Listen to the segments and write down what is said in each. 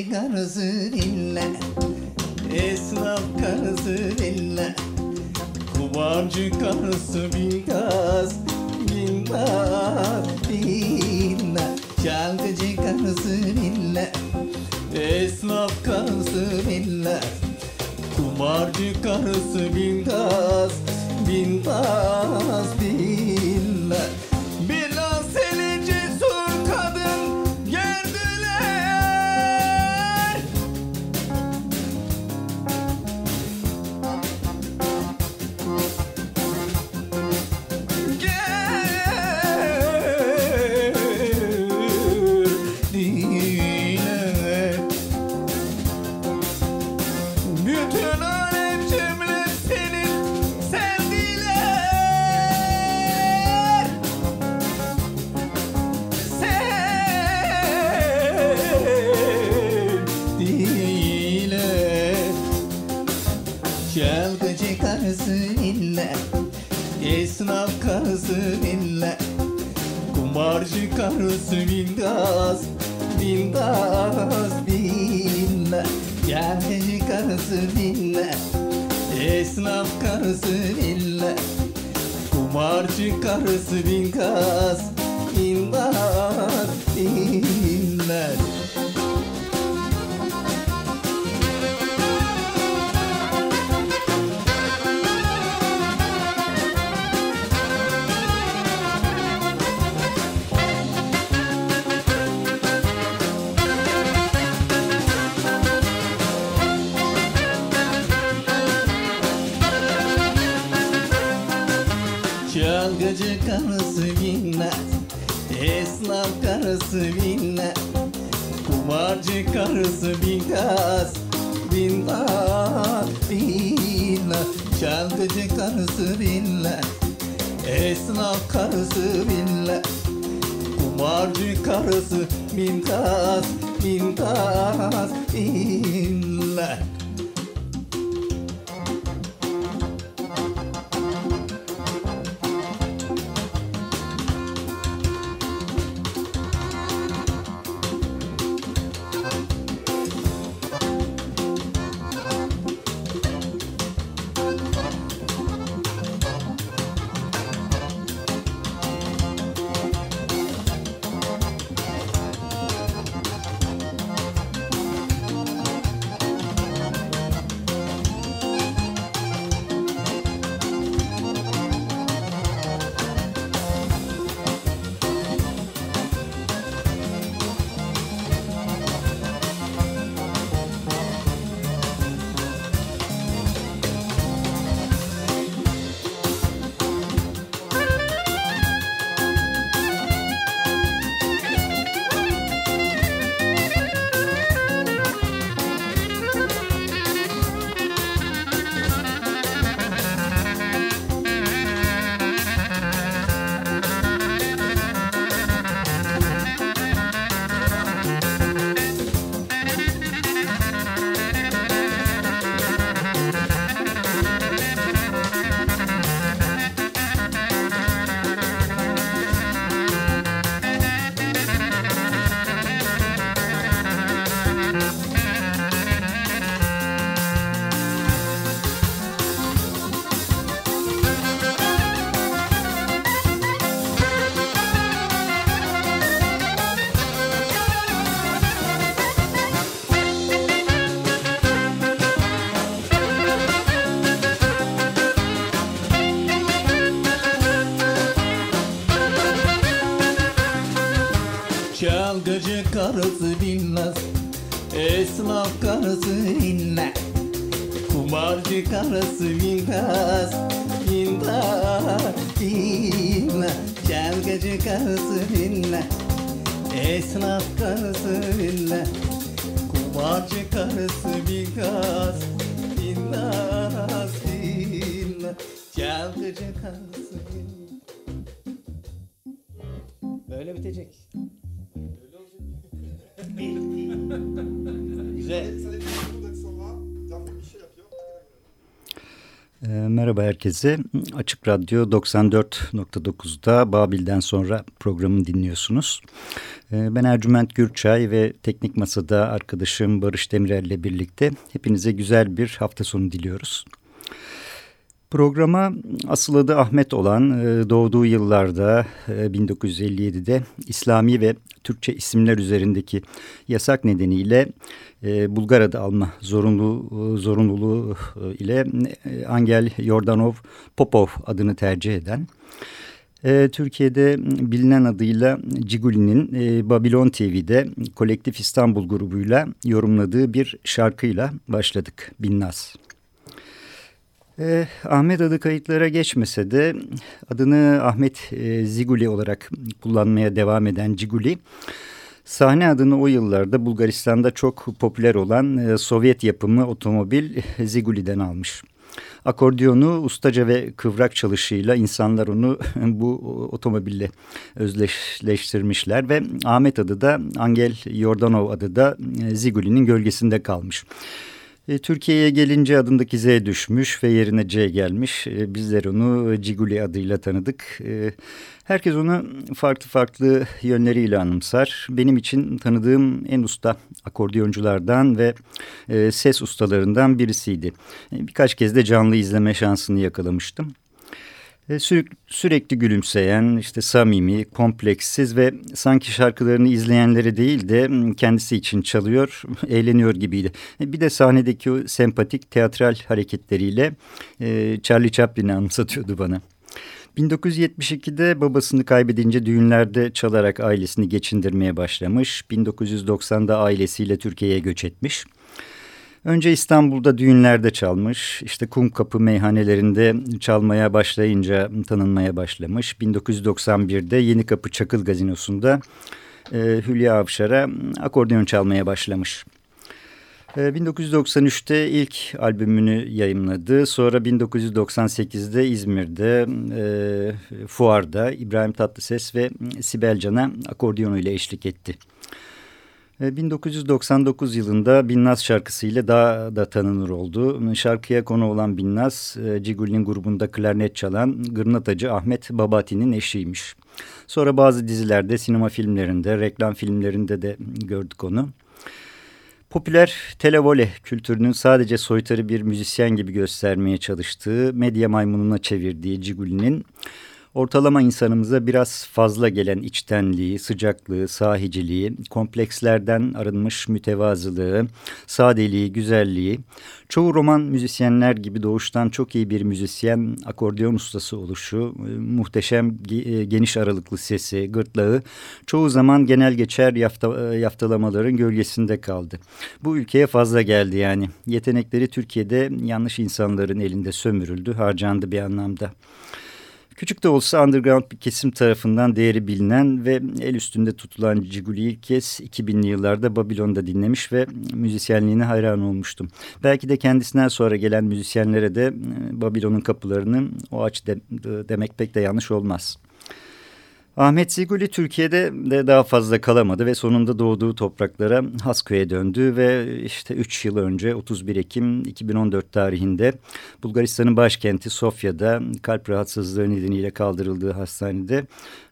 Çalgıcı karısı dinle Esnaf karısı dinle Kumarcı karısı bir gaz Bilmez Çalgıcı karısı Esnaf karısı dinle Kumarcı karısı bin gaz Esnaf karısı binmez Kumarcı karısı binmez Binmez binmez Çalgıcı karısı bilmez. Esnaf karısı inle Kumarcı karısı bilmez. Bilmez Bilmez. Çalgıcı karısı dinle Esnaf karısı dinle Kumarcı karısı Bilmez merhaba herkese. Açık Radyo 94.9'da Babil'den sonra programı dinliyorsunuz. E, ben Ercüment Gürçay ve Teknik Masa'da arkadaşım Barış Demirel ile birlikte hepinize güzel bir hafta sonu diliyoruz. Programa asıl adı Ahmet olan e, doğduğu yıllarda 1957'de e, İslami ve Türkçe isimler üzerindeki yasak nedeniyle e, Bulgar adı alma zorunlu, zorunluluğu ile Angel Yordanov Popov adını tercih eden Türkiye'de bilinen adıyla Ciguli'nin Babylon TV'de Kolektif İstanbul grubuyla yorumladığı bir şarkıyla başladık Binnaz. Eh, Ahmet adı kayıtlara geçmese de adını Ahmet e, Ziguli olarak kullanmaya devam eden Ciguli, sahne adını o yıllarda Bulgaristan'da çok popüler olan e, Sovyet yapımı otomobil Ziguli'den almış. Akordiyonu ustaca ve kıvrak çalışıyla insanlar onu bu otomobille özdeşleştirmişler ve Ahmet adı da Angel Yordanov adı da e, Ziguli'nin gölgesinde kalmış. E, Türkiye'ye gelince adındaki Z düşmüş ve yerine C gelmiş. E, bizler onu Ciguli adıyla tanıdık. E, herkes onu farklı farklı yönleriyle anımsar. Benim için tanıdığım en usta akordiyonculardan ve ses ustalarından birisiydi. Birkaç kez de canlı izleme şansını yakalamıştım. E, sürekli gülümseyen, işte samimi, kompleksiz ve sanki şarkılarını izleyenleri değil de kendisi için çalıyor, eğleniyor gibiydi. E, bir de sahnedeki o sempatik teatral hareketleriyle e, Charlie Chaplin'i anımsatıyordu bana. 1972'de babasını kaybedince düğünlerde çalarak ailesini geçindirmeye başlamış. 1990'da ailesiyle Türkiye'ye göç etmiş. Önce İstanbul'da düğünlerde çalmış, işte kum kapı meyhanelerinde çalmaya başlayınca tanınmaya başlamış. 1991'de Yeni Kapı Çakıl Gazinosu'nda e, Hülya Avşar'a akordeon çalmaya başlamış. 1993'te e, ilk albümünü yayımladı. Sonra 1998'de İzmir'de e, fuarda İbrahim Tatlıses ve Sibel Can'a akordiyonuyla eşlik etti. 1999 yılında Binnaz şarkısıyla daha da tanınır oldu. Şarkıya konu olan Binnaz, e, Ciguli'nin grubunda klarnet çalan gırnatacı Ahmet Babati'nin eşiymiş. Sonra bazı dizilerde, sinema filmlerinde, reklam filmlerinde de gördük onu. Popüler televole kültürünün sadece soytarı bir müzisyen gibi göstermeye çalıştığı, medya maymununa çevirdiği Ciguli'nin ortalama insanımıza biraz fazla gelen içtenliği, sıcaklığı, sahiciliği, komplekslerden arınmış mütevazılığı, sadeliği, güzelliği, çoğu roman müzisyenler gibi doğuştan çok iyi bir müzisyen, akordeon ustası oluşu, e, muhteşem e, geniş aralıklı sesi, gırtlağı, çoğu zaman genel geçer yafta, e, yaftalamaların gölgesinde kaldı. Bu ülkeye fazla geldi yani. Yetenekleri Türkiye'de yanlış insanların elinde sömürüldü, harcandı bir anlamda. Küçük de olsa underground bir kesim tarafından değeri bilinen ve el üstünde tutulan Ciguli'yi ilk kez 2000'li yıllarda Babilon'da dinlemiş ve müzisyenliğine hayran olmuştum. Belki de kendisinden sonra gelen müzisyenlere de e, Babilon'un kapılarını o aç de, demek pek de yanlış olmaz. Ahmet Ziguli Türkiye'de de daha fazla kalamadı ve sonunda doğduğu topraklara Hasköy'e döndü ve işte 3 yıl önce 31 Ekim 2014 tarihinde Bulgaristan'ın başkenti Sofya'da kalp rahatsızlığı nedeniyle kaldırıldığı hastanede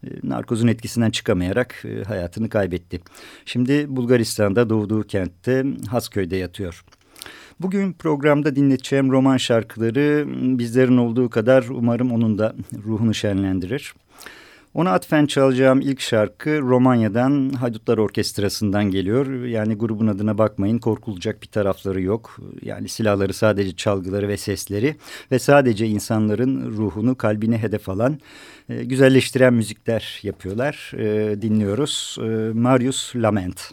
e, narkozun etkisinden çıkamayarak e, hayatını kaybetti. Şimdi Bulgaristan'da doğduğu kentte Hasköy'de yatıyor. Bugün programda dinleteceğim roman şarkıları bizlerin olduğu kadar umarım onun da ruhunu şenlendirir. Ona atfen çalacağım ilk şarkı Romanya'dan Haydutlar Orkestrası'ndan geliyor. Yani grubun adına bakmayın korkulacak bir tarafları yok. Yani silahları sadece çalgıları ve sesleri ve sadece insanların ruhunu kalbine hedef alan e, güzelleştiren müzikler yapıyorlar. E, dinliyoruz e, Marius Lament.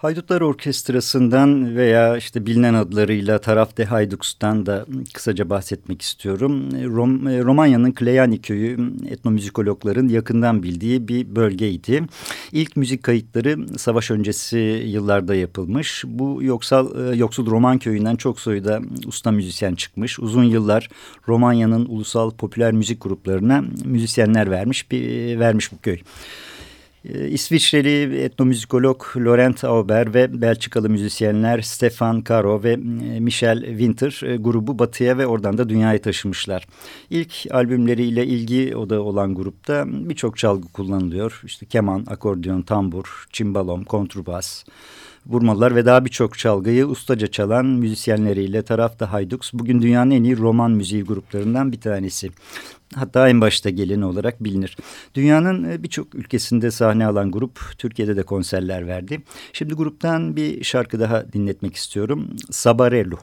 Haydutlar Orkestrası'ndan veya işte bilinen adlarıyla Taraf de Hayduks'tan da kısaca bahsetmek istiyorum. Rom, Romanya'nın Kleyani köyü etnomüzikologların yakından bildiği bir bölgeydi. İlk müzik kayıtları savaş öncesi yıllarda yapılmış. Bu yoksal, yoksul Roman köyünden çok sayıda usta müzisyen çıkmış. Uzun yıllar Romanya'nın ulusal popüler müzik gruplarına müzisyenler vermiş, bir, vermiş bu köy. Ee, İsviçreli etnomüzikolog Laurent Auber ve Belçikalı müzisyenler Stefan Caro ve Michel Winter e, grubu batıya ve oradan da dünyaya taşımışlar. İlk albümleriyle ilgi oda olan grupta birçok çalgı kullanılıyor. İşte keman, akordeon, tambur, çimbalom, kontrbas vurmalılar ve daha birçok çalgıyı ustaca çalan müzisyenleriyle tarafta Haydux bugün dünyanın en iyi roman müziği gruplarından bir tanesi. Hatta en başta geleni olarak bilinir. Dünyanın e, birçok ülkesinde sahne alan grup Türkiye'de de konserler verdi. Şimdi gruptan bir şarkı daha dinletmek istiyorum. Sabarello.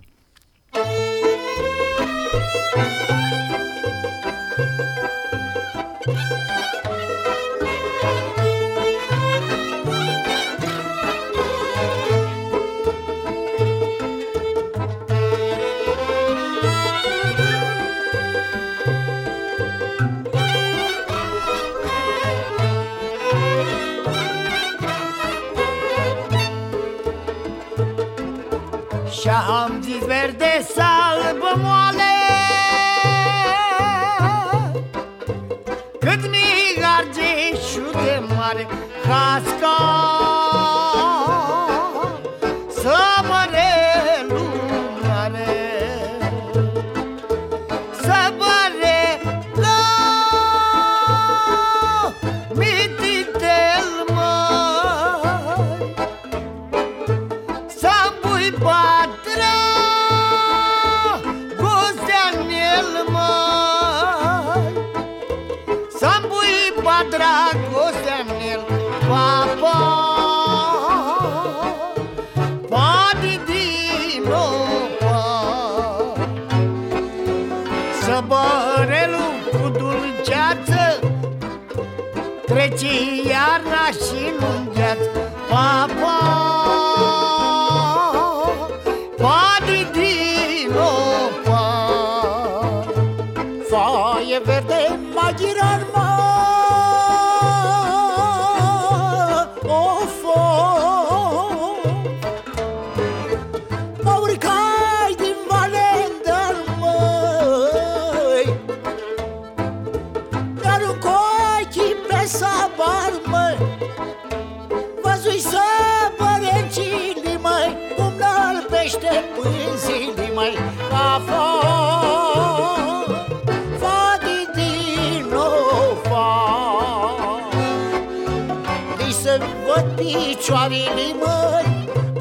mucho a Billy Boy,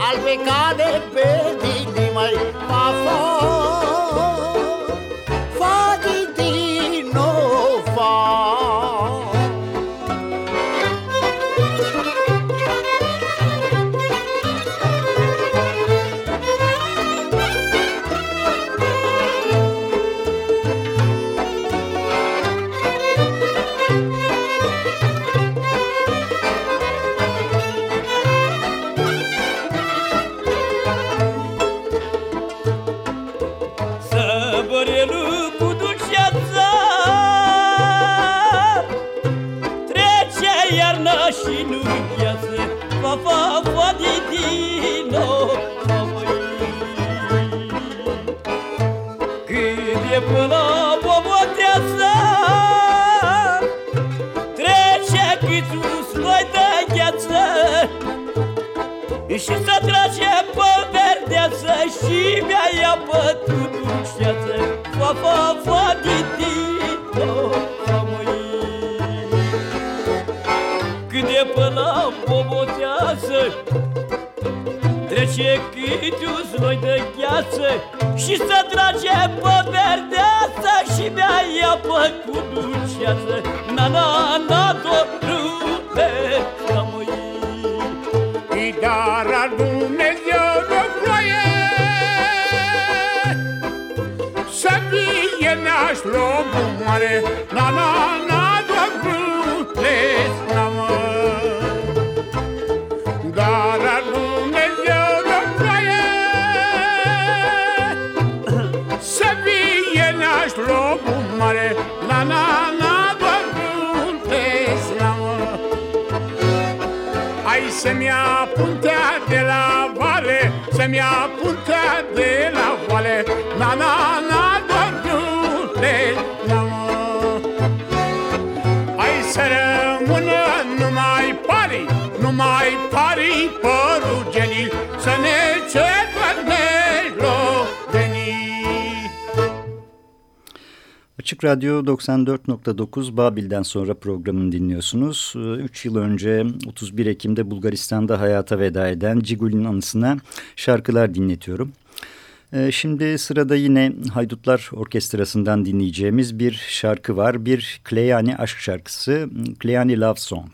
al Trece câte un sloi de gheață Și să trage pe verdeață Și mi-a bătut ușeață Na, na, na, dorule, fa, măi Dar al Dumnezeu de ploaie. Să fie naș lomul mare Na, na, na, să-mi ia puntea de la vale Să-mi ia puntea de la vale Na, na, na, Doamnule, na, mă. Hai să rămână numai pari Numai pari părugenii Să ne Açık Radyo 94.9 Babil'den sonra programını dinliyorsunuz. 3 yıl önce 31 Ekim'de Bulgaristan'da hayata veda eden Cigul'in anısına şarkılar dinletiyorum. Ee, Şimdi sırada yine Haydutlar Orkestrası'ndan dinleyeceğimiz bir şarkı var. Bir Kleyani aşk şarkısı, Kleyani Love Song.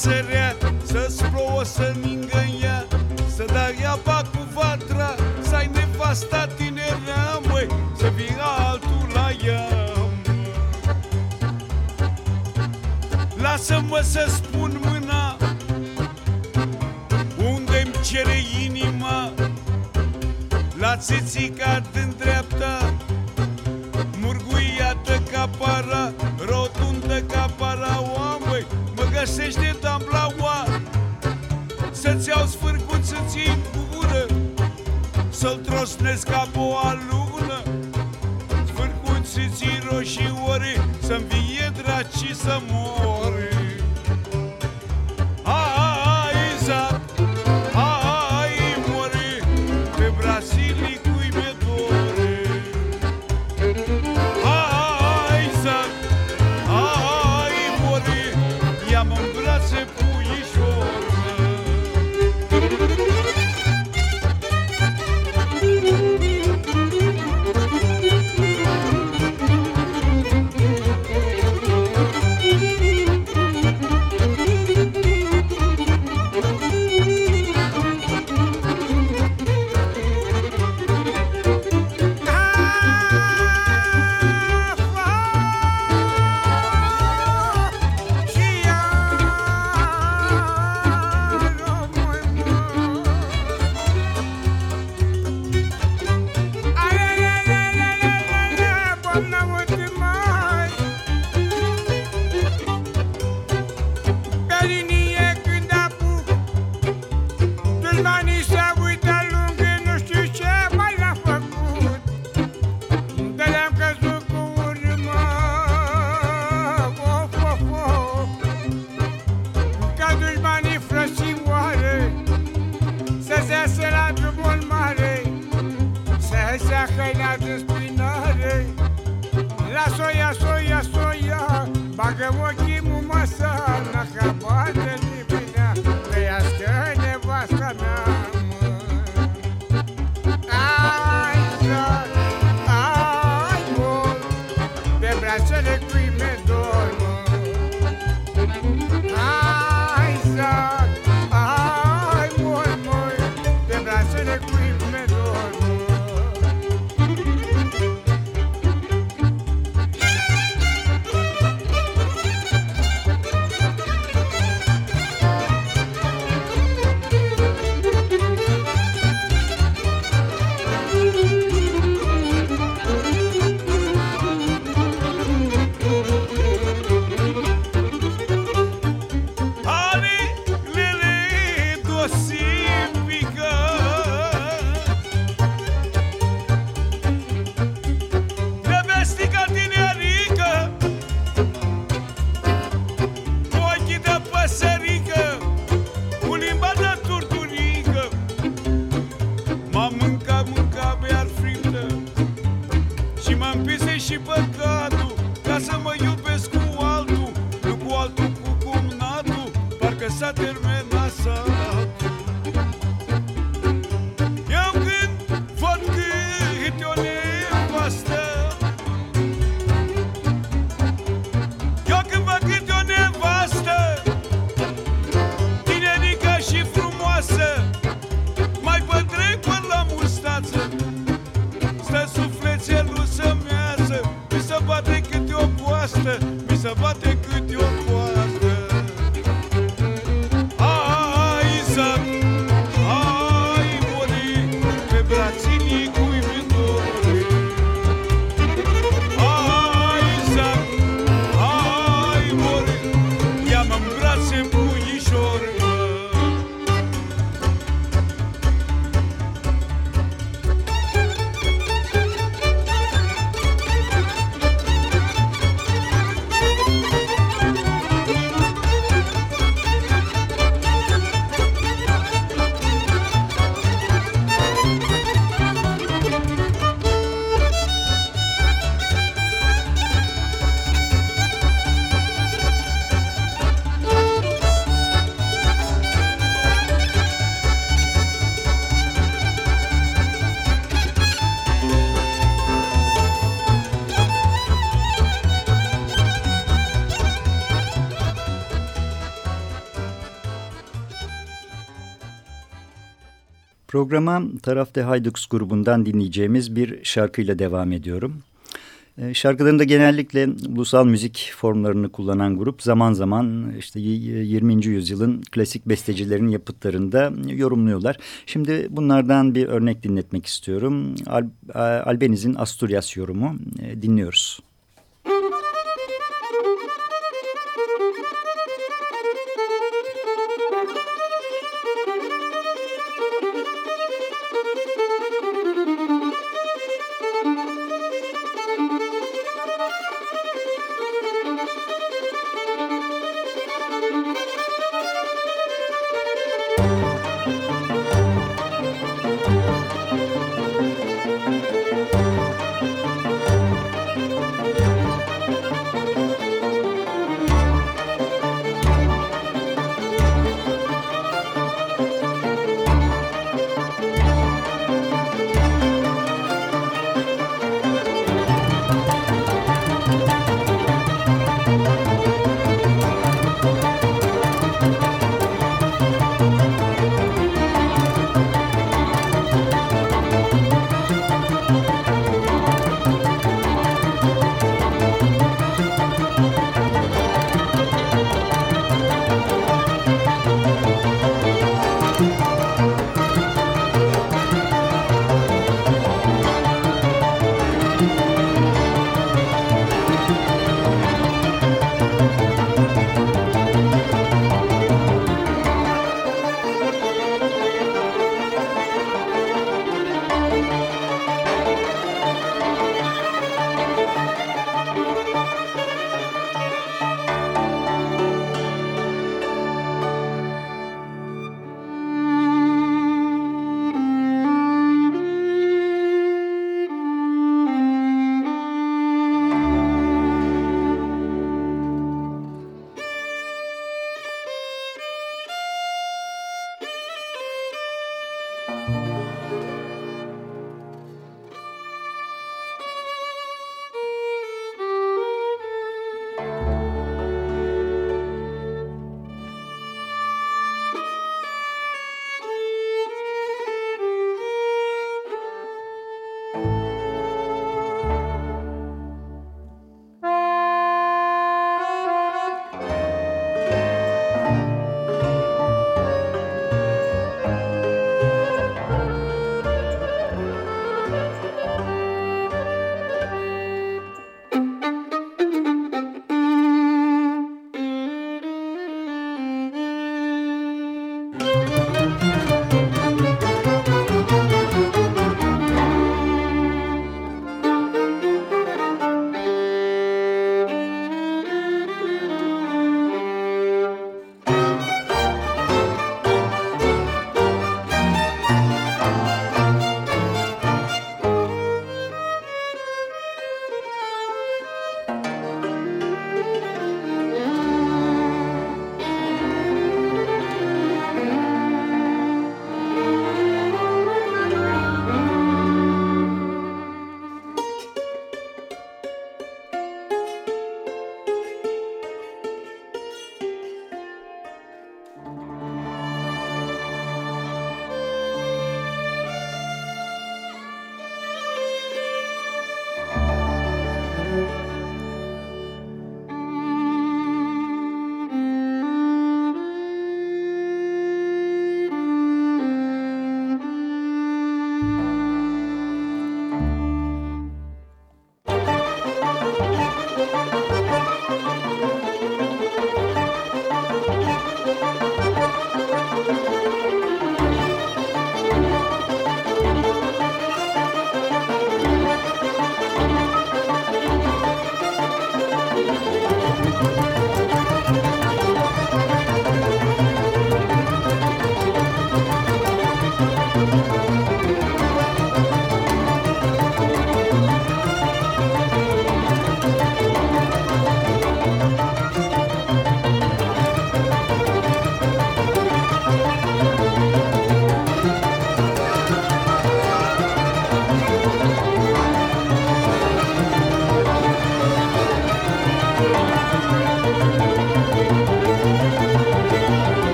sărea Să-ți plouă, să ningăia Să dai apa cu vatra să-i nevasta tinerea, măi Să vii altul la ea Lasă-mă să spun mâna Unde-mi cere inima La țițica Găsește tablaua Să-ți iau sfârcuț, să-ți iei cu gură. Să-l trosnesc ca și păcatul Ca să mă iubesc cu altul Nu cu altul, cu cumnatul Parcă s-a terminat. Programa Tarafte Haydux grubundan dinleyeceğimiz bir şarkıyla devam ediyorum. E, Şarkılarında genellikle ulusal müzik formlarını kullanan grup zaman zaman işte 20. yüzyılın klasik bestecilerin yapıtlarında yorumluyorlar. Şimdi bunlardan bir örnek dinletmek istiyorum. Al Albeniz'in Asturias yorumu e, dinliyoruz.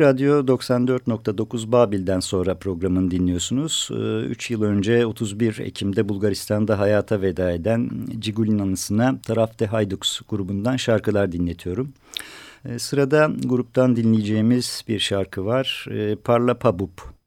Radyo 94.9 Babil'den sonra programını dinliyorsunuz. 3 ee, yıl önce 31 Ekim'de Bulgaristan'da hayata veda eden Cigulin anısına Tarafte Hayduks grubundan şarkılar dinletiyorum. Ee, sırada gruptan dinleyeceğimiz bir şarkı var. Ee, Parla Pabup.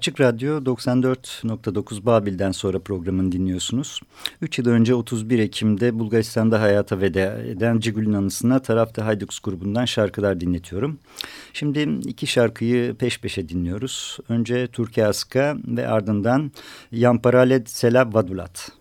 Açık Radyo 94.9 Babil'den sonra programını dinliyorsunuz. 3 yıl önce 31 Ekim'de Bulgaristan'da hayata veda eden Cigul'ün anısına tarafta Hayduks grubundan şarkılar dinletiyorum. Şimdi iki şarkıyı peş peşe dinliyoruz. Önce Türkiye Aska ve ardından Yamparale Sela Vadulat.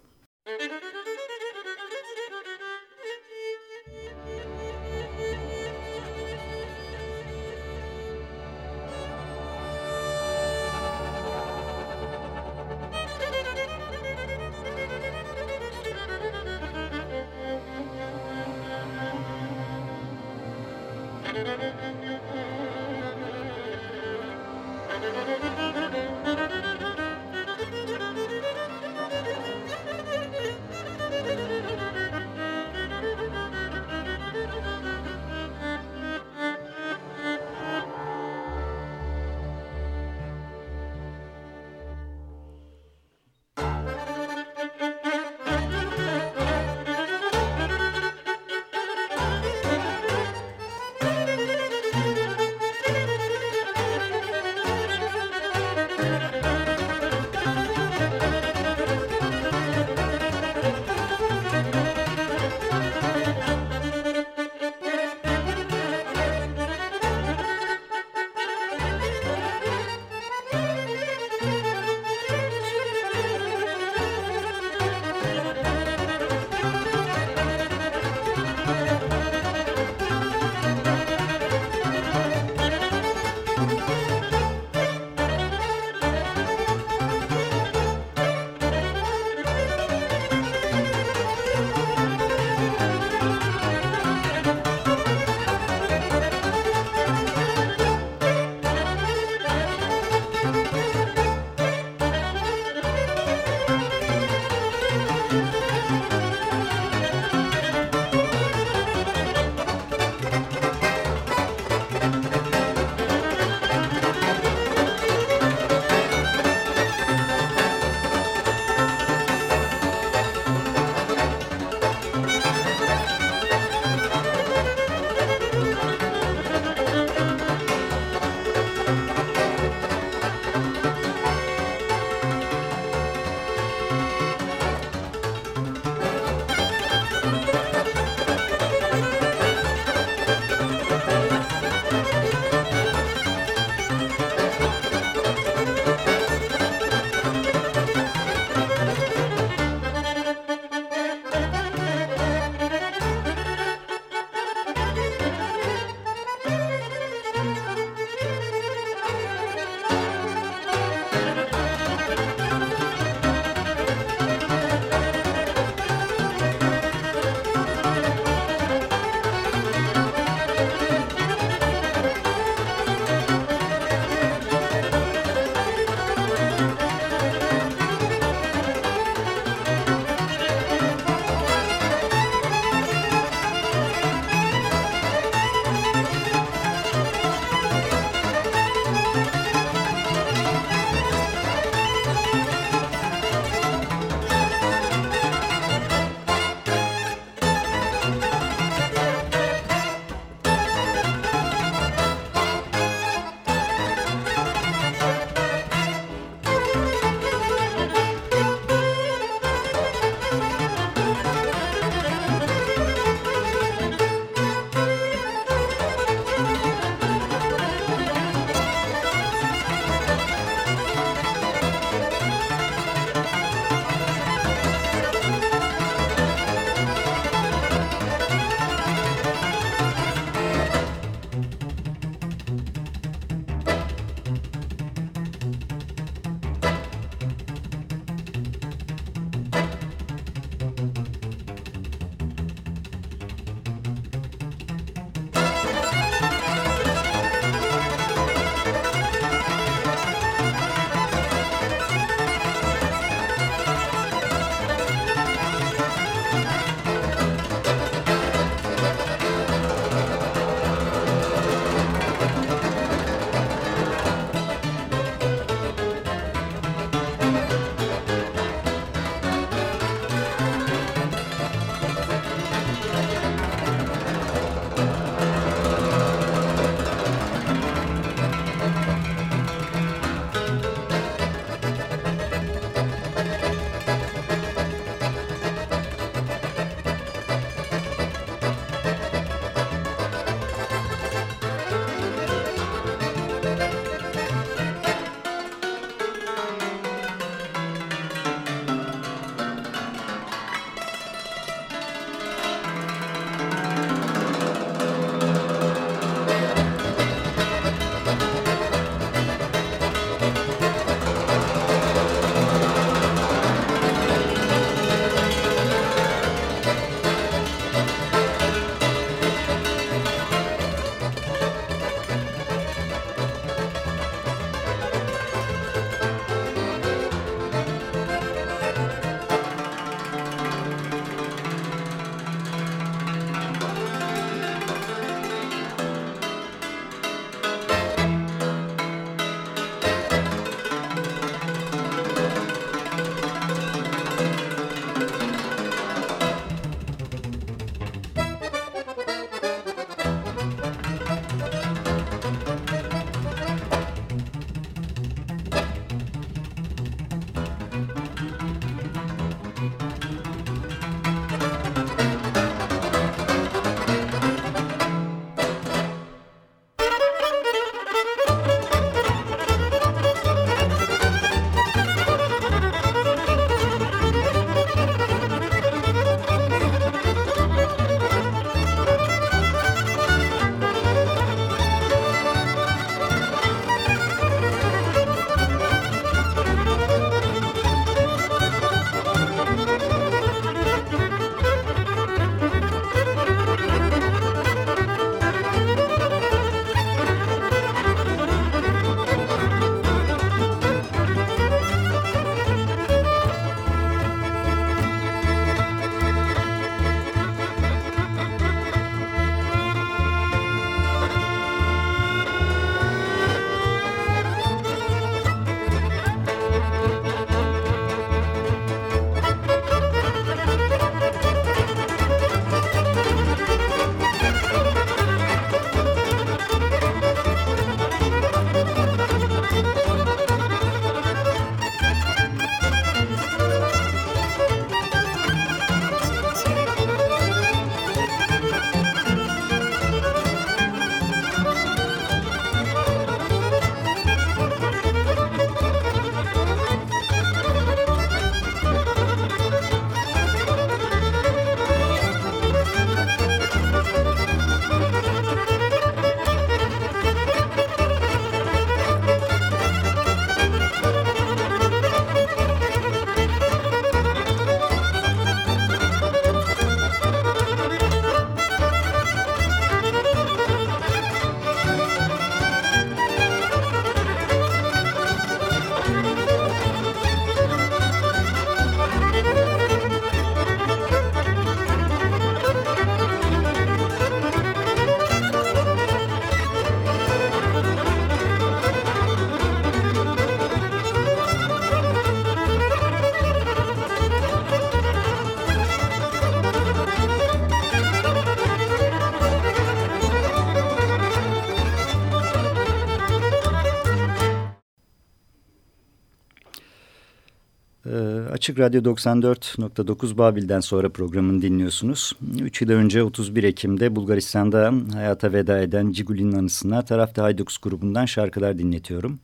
Açık Radyo 94.9 Babil'den sonra programını dinliyorsunuz. Üç yıl önce 31 Ekim'de Bulgaristan'da hayata veda eden Ciguli'nin anısına Tarafta Haydux grubundan şarkılar dinletiyorum.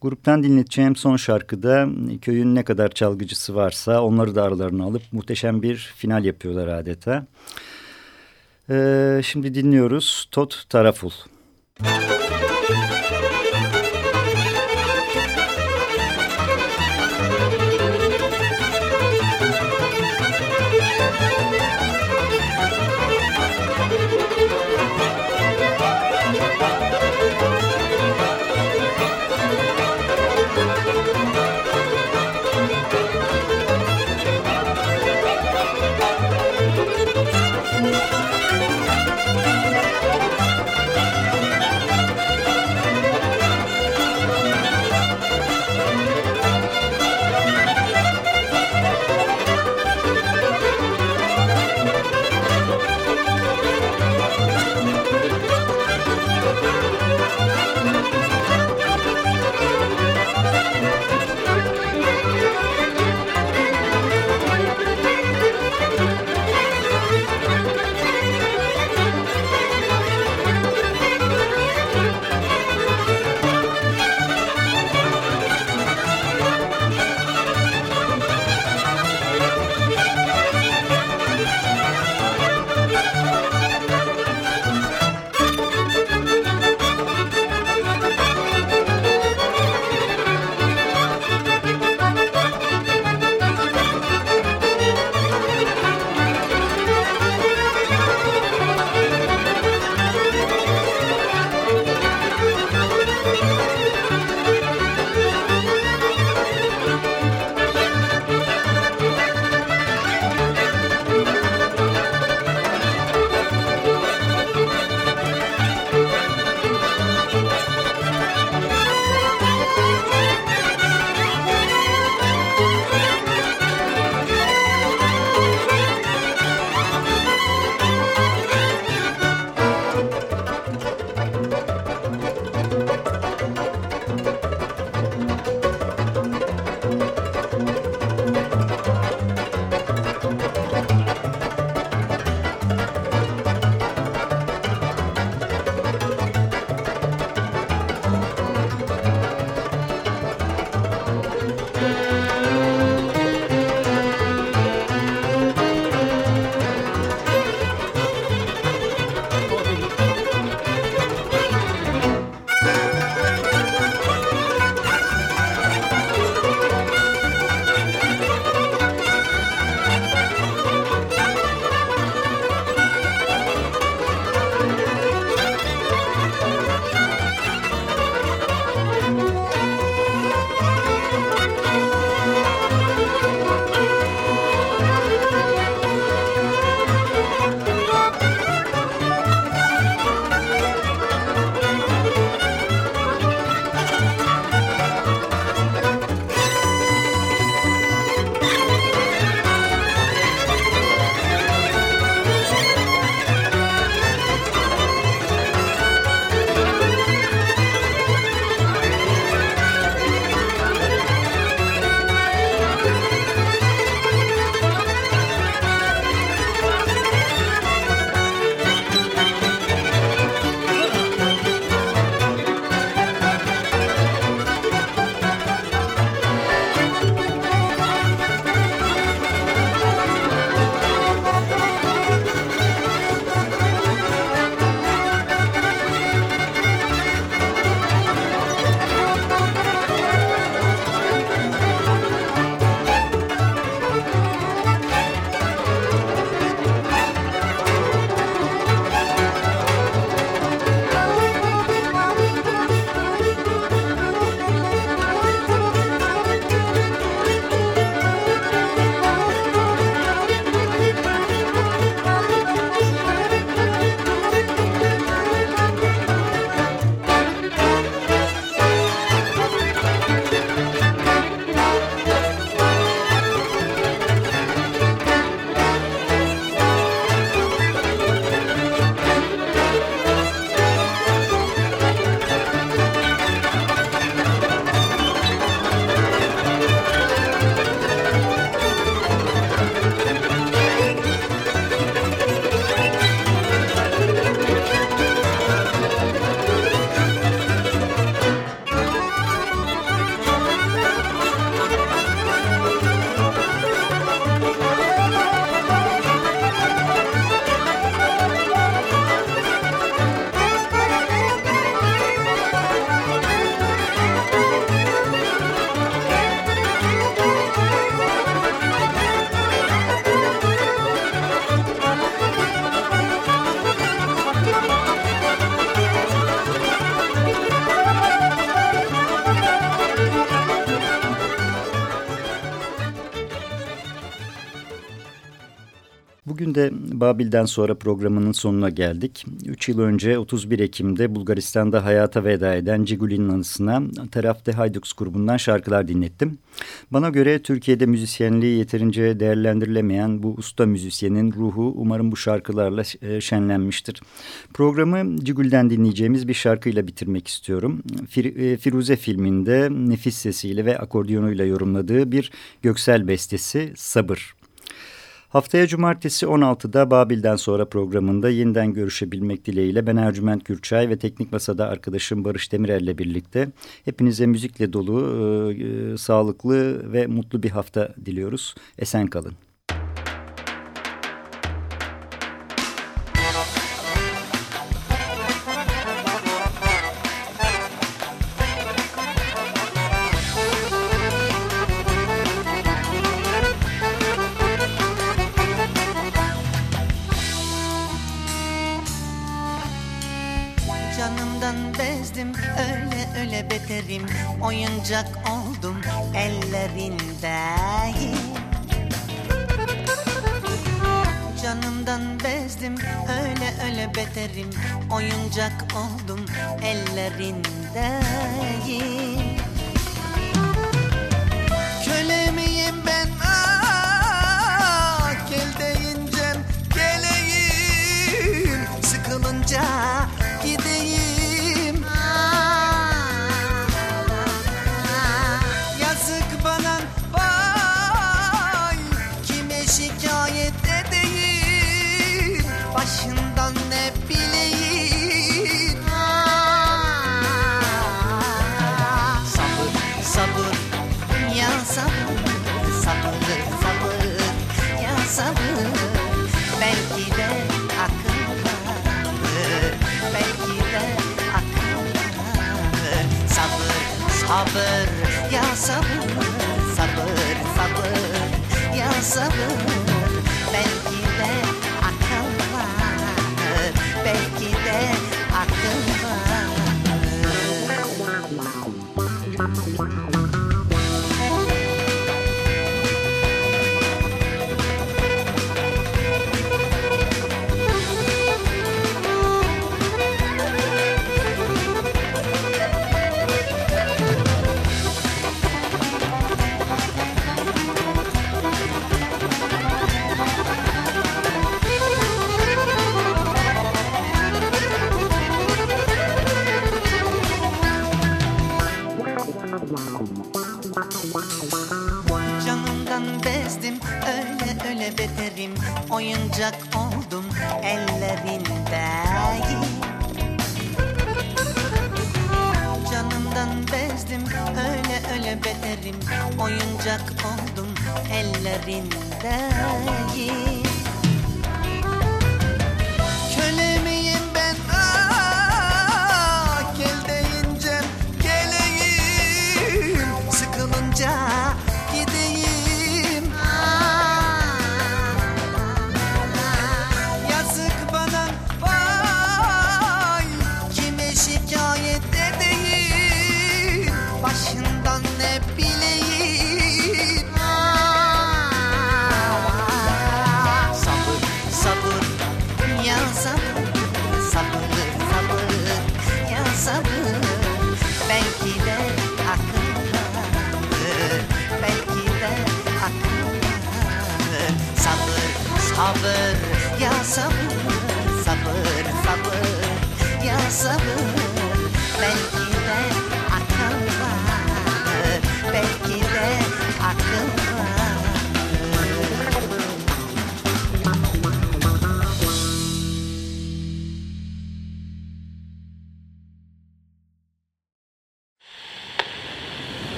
Gruptan dinleteceğim son şarkıda köyün ne kadar çalgıcısı varsa onları da aralarına alıp muhteşem bir final yapıyorlar adeta. Ee, şimdi dinliyoruz Tot Taraful. Müzik bugün de Babil'den sonra programının sonuna geldik. 3 yıl önce 31 Ekim'de Bulgaristan'da hayata veda eden Ciguli'nin anısına Tarafte Haydux grubundan şarkılar dinlettim. Bana göre Türkiye'de müzisyenliği yeterince değerlendirilemeyen bu usta müzisyenin ruhu umarım bu şarkılarla e, şenlenmiştir. Programı Cigul'den dinleyeceğimiz bir şarkıyla bitirmek istiyorum. Fir e, Firuze filminde nefis sesiyle ve akordiyonuyla yorumladığı bir Göksel bestesi Sabır. Haftaya cumartesi 16'da Babil'den sonra programında yeniden görüşebilmek dileğiyle ben Ercüment Gürçay ve Teknik Masa'da arkadaşım Barış Demirel'le birlikte hepinize müzikle dolu, e, e, sağlıklı ve mutlu bir hafta diliyoruz. Esen kalın. Oyuncak oldum ellerinde Canımdan bezdim öyle öyle beterim Oyuncak oldum ellerinde Köle miyim ben ellerinde sabır